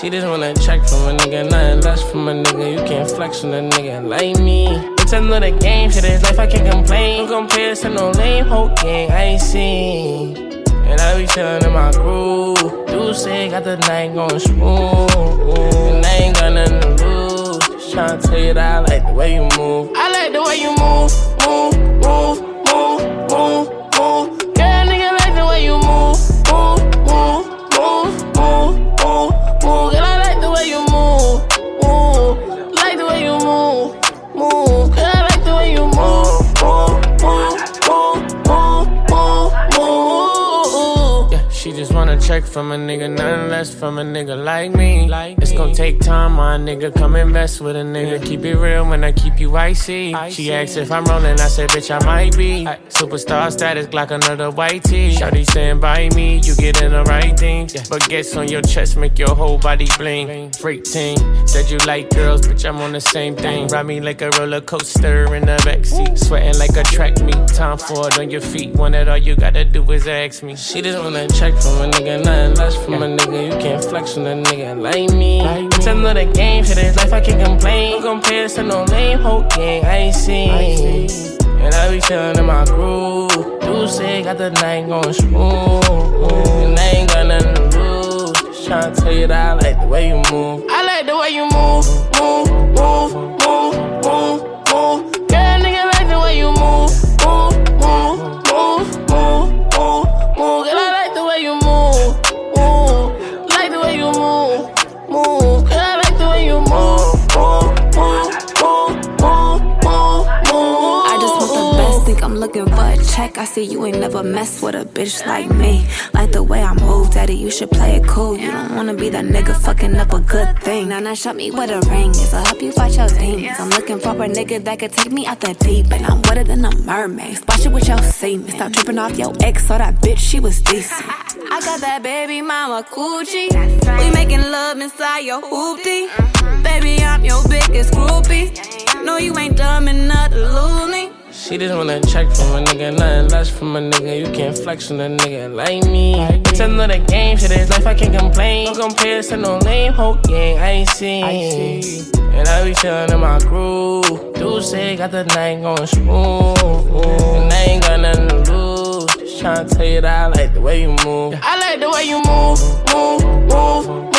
She just wanna check from a nigga, nothing less from a nigga. You can't flex on a nigga like me. It's another game, shit is life, I can't complain. Don't compare to no lame hoe gang, I ain't seen. And I be chillin' in my groove. Do say got the night going smooth. And I ain't got nothing to lose. Just tryna tell you that I like the way you move. I like the way you move, move, move, check from a nigga, nothing less from a nigga like me. It's gonna take time, my nigga. Come invest with a nigga. Keep it real when I keep you icy. She asks if I'm rolling, I said, bitch, I might be. Superstar status, Glock another white tee. Shawty saying, by me, you getting the right things. Baguettes on your chest make your whole body bling. Freak team, said you like girls, bitch, I'm on the same thing. Ride me like a roller coaster in the backseat. Sweating like a track meet. Time for it on your feet. One that all you gotta do is ask me. She just wanna check from a nigga, nothing less from a nigga. You can't flex on a nigga like me. It's another game, shit is life, I can't complain. Compare to no lame hoe gang, I ain't seen. And I be chillin' in my groove. Do say got the night going smooth. And I ain't got nothing to lose. Just tryna tell you that I like the way you move. I'm looking for a check. I see you ain't never messed with a bitch like me. Like the way I move, daddy, you should play it cool. You don't wanna be that nigga fucking up a good thing. Now, now, show me what a ring is. I'll help you fight your demons. I'm looking for a nigga that could take me out the deep. And I'm wetter than a mermaid. Splash it with your semen. Stop tripping off your ex, so that bitch, she was decent. I got that baby mama coochie. We making love inside your hoopty. Baby, I'm your biggest groupie. No, you ain't dumb enough to lose. She just wanna check from a nigga, nothing less from a nigga. You can't flex on a nigga like me. It's another game, shit is life, I can't complain. Don't compare to no lame hoe gang, I ain't seen. And I be chillin' in my groove. Do say got the night going smooth. And I ain't got nothing to lose. Just tryna tell you that I like the way you move. I like the way you move, move, move, move, move.